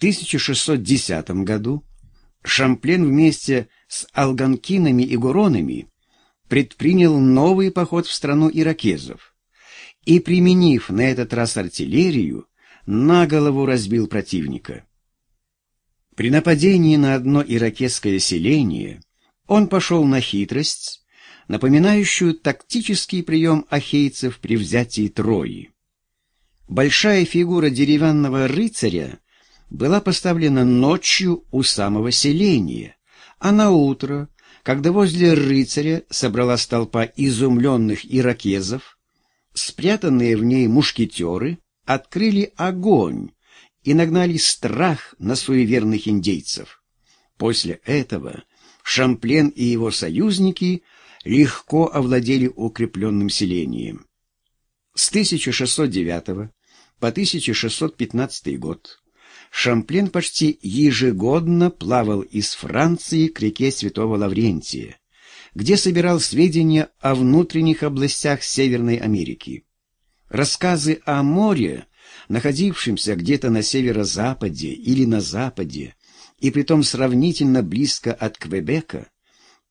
1610 году Шамплен вместе с алганкинами и гуронами предпринял новый поход в страну иракезов и, применив на этот раз артиллерию, на голову разбил противника. При нападении на одно иракезское селение он пошел на хитрость, напоминающую тактический прием ахейцев при взятии Трои. Большая фигура деревянного рыцаря была поставлена ночью у самого селения, а на утро, когда возле рыцаря собралась толпа изумленных иракезов, спрятанные в ней мушкетеры открыли огонь и нагнали страх на суеверных индейцев. После этого Шамплен и его союзники легко овладели укрепленным селением. С 1609 по 1615 год Шамплен почти ежегодно плавал из Франции к реке Святого Лаврентия, где собирал сведения о внутренних областях Северной Америки. Рассказы о море, находившемся где-то на северо-западе или на западе, и притом сравнительно близко от Квебека,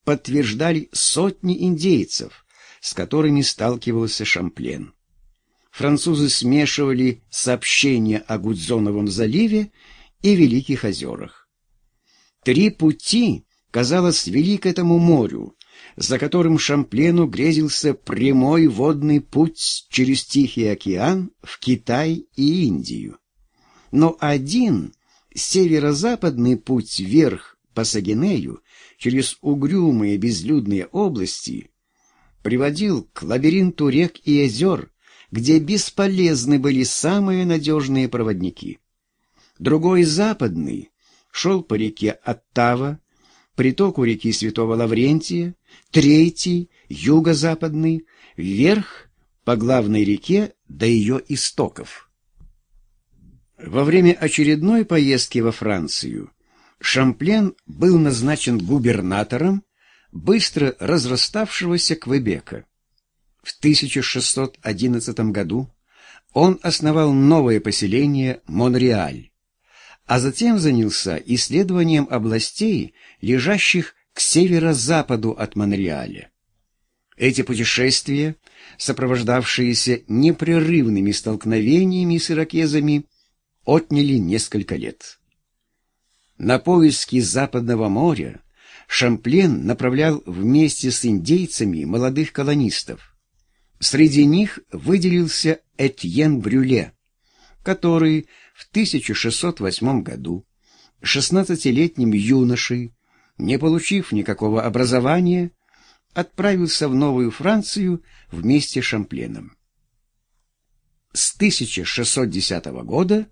подтверждали сотни индейцев, с которыми сталкивался Шамплен французы смешивали сообщения о Гудзоновом заливе и Великих озерах. Три пути, казалось, вели к этому морю, за которым Шамплену грезился прямой водный путь через Тихий океан в Китай и Индию. Но один северо-западный путь вверх по Сагинею через угрюмые безлюдные области приводил к лабиринту рек и озер, где бесполезны были самые надежные проводники. Другой, западный, шел по реке Оттава, притоку реки Святого Лаврентия, третий, юго-западный, вверх по главной реке до ее истоков. Во время очередной поездки во Францию Шамплен был назначен губернатором быстро разраставшегося Квебека. В 1611 году он основал новое поселение Монреаль, а затем занялся исследованием областей, лежащих к северо-западу от Монреаля. Эти путешествия, сопровождавшиеся непрерывными столкновениями с иракезами, отняли несколько лет. На поиски Западного моря Шамплен направлял вместе с индейцами молодых колонистов. Среди них выделился Этьен Брюле, который в 1608 году 16-летним юношей, не получив никакого образования, отправился в Новую Францию вместе с Шампленом. С 1610 года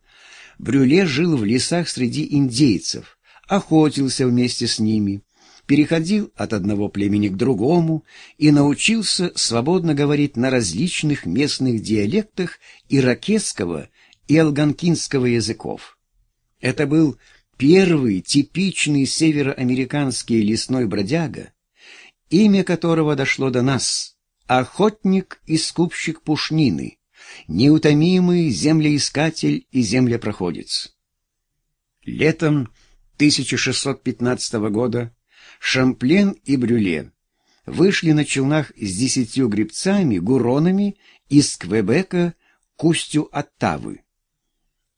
Брюле жил в лесах среди индейцев, охотился вместе с ними, переходил от одного племени к другому и научился свободно говорить на различных местных диалектах иракетского и алганкинского языков. Это был первый типичный североамериканский лесной бродяга, имя которого дошло до нас, охотник и скупщик пушнины, неутомимый землеискатель и землепроходец. Летом 1615 года Шамплен и Брюле вышли на челнах с десятью гребцами-гуронами из Квебека к устью Оттавы.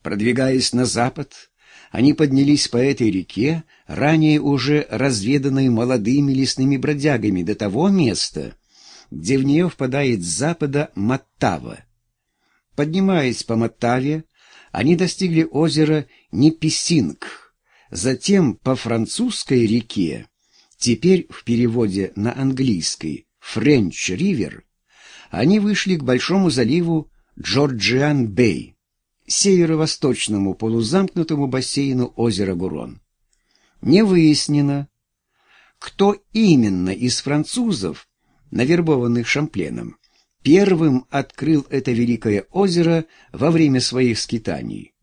Продвигаясь на запад, они поднялись по этой реке, ранее уже разведанной молодыми лесными бродягами до того места, где в нее впадает с запада Маттава. Поднимаясь по Маттаве, они достигли озера Неписинг, затем по французской реке Теперь в переводе на английский «Френч Ривер» они вышли к большому заливу Джорджиан-Бэй, северо-восточному полузамкнутому бассейну озера Гурон. Не выяснено, кто именно из французов, навербованных Шампленом, первым открыл это великое озеро во время своих скитаний.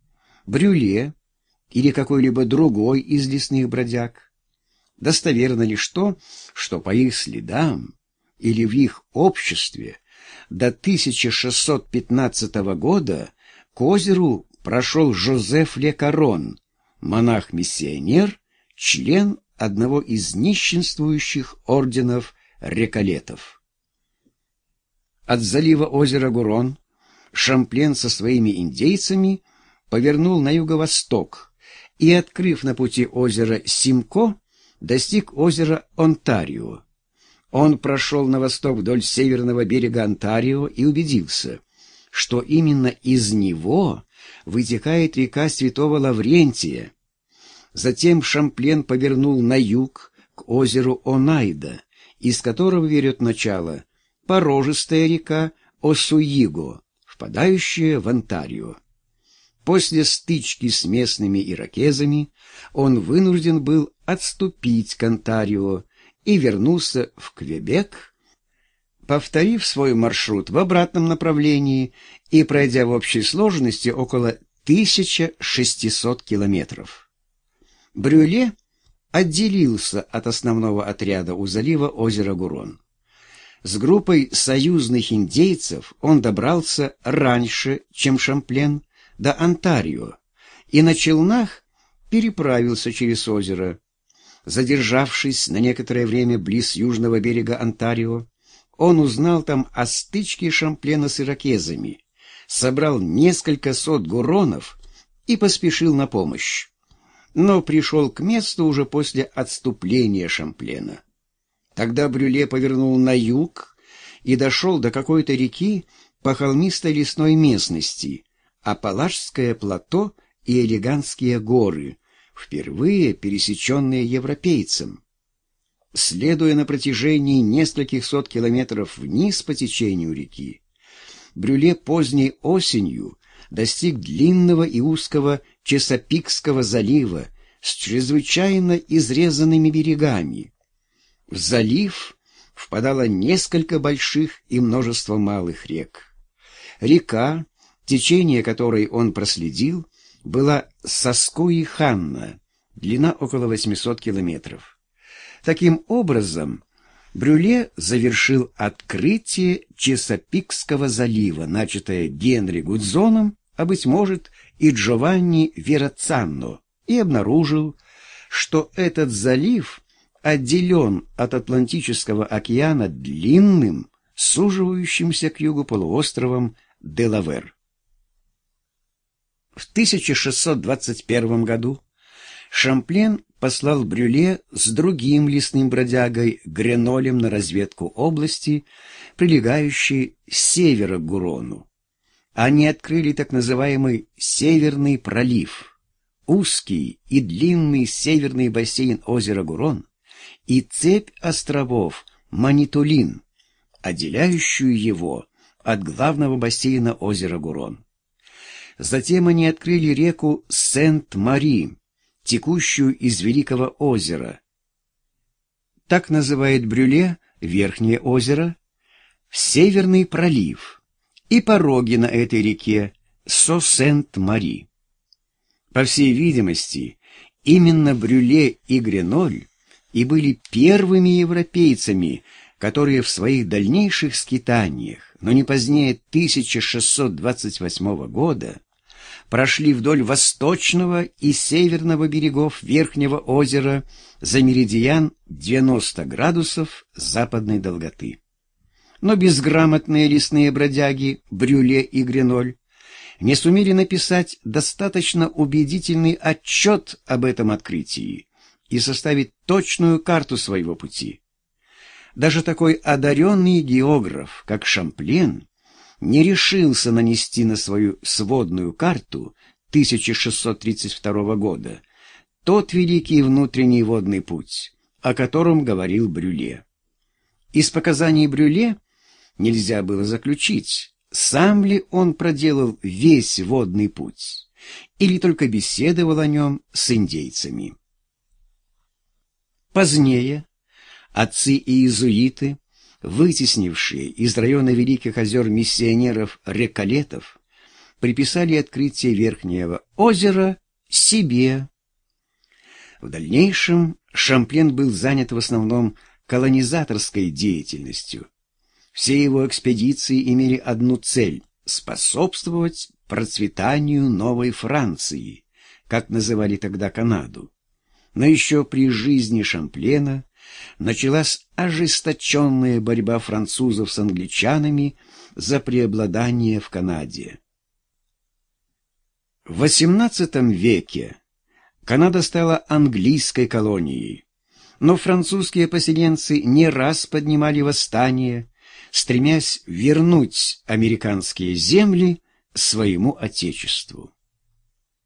Брюле или какой-либо другой из лесных бродяг. Достоверно лишь то, что по их следам или в их обществе до 1615 года к озеру прошел Жозеф Лекарон, монах-миссионер, член одного из нищенствующих орденов реколетов. От залива озера Гурон Шамплен со своими индейцами повернул на юго-восток и, открыв на пути озеро Симко, достиг озера Онтарио. Он прошел на восток вдоль северного берега Онтарио и убедился, что именно из него вытекает река Святого Лаврентия. Затем Шамплен повернул на юг к озеру Онайда, из которого берет начало порожистая река Осуиго, впадающая в Онтарио. После стычки с местными иракезами он вынужден был отступить к Онтарио и вернулся в Квебек, повторив свой маршрут в обратном направлении и пройдя в общей сложности около 1600 километров. Брюле отделился от основного отряда у залива озера Гурон. С группой союзных индейцев он добрался раньше, чем Шамплен, до Онтарио, и на челнах переправился через озеро. Задержавшись на некоторое время близ южного берега Онтарио, он узнал там о стычке Шамплена с иракезами, собрал несколько сот гуронов и поспешил на помощь. Но пришел к месту уже после отступления Шамплена. Тогда Брюле повернул на юг и дошел до какой-то реки по холмистой лесной местности, Апалашское плато и Элегантские горы, впервые пересеченные европейцем. Следуя на протяжении нескольких сот километров вниз по течению реки, Брюле поздней осенью достиг длинного и узкого Чесопикского залива с чрезвычайно изрезанными берегами. В залив впадало несколько больших и множество малых рек. Река, течение которой он проследил, была Соскуи-Ханна, длина около 800 километров. Таким образом, Брюле завершил открытие Чесопикского залива, начатое Генри Гудзоном, а, быть может, и Джованни Верацанно, и обнаружил, что этот залив отделен от Атлантического океана длинным, суживающимся к югу полуостровом Делавер. В 1621 году Шамплен послал Брюле с другим лесным бродягой Гренолем на разведку области, прилегающей с севера к Гурону. Они открыли так называемый Северный пролив, узкий и длинный северный бассейн озера Гурон и цепь островов Манитулин, отделяющую его от главного бассейна озера Гурон. Затем они открыли реку Сент-Мари, текущую из Великого озера. Так называет Брюле Верхнее озеро, Северный пролив и пороги на этой реке Со-Сент-Мари. По всей видимости, именно Брюле и Греноль и были первыми европейцами, которые в своих дальнейших скитаниях, но не позднее 1628 года, прошли вдоль восточного и северного берегов Верхнего озера за меридиан 90 градусов западной долготы. Но безграмотные лесные бродяги Брюле и Греноль не сумели написать достаточно убедительный отчет об этом открытии и составить точную карту своего пути. Даже такой одаренный географ, как Шамплен, не решился нанести на свою сводную карту 1632 года тот великий внутренний водный путь, о котором говорил Брюле. Из показаний Брюле нельзя было заключить, сам ли он проделал весь водный путь, или только беседовал о нем с индейцами. Позднее отцы и иезуиты вытеснившие из района Великих озер миссионеров-реколетов, приписали открытие Верхнего озера себе. В дальнейшем Шамплен был занят в основном колонизаторской деятельностью. Все его экспедиции имели одну цель – способствовать процветанию новой Франции, как называли тогда Канаду. Но еще при жизни Шамплена началась ожесточенная борьба французов с англичанами за преобладание в Канаде. В XVIII веке Канада стала английской колонией, но французские поселенцы не раз поднимали восстание, стремясь вернуть американские земли своему отечеству.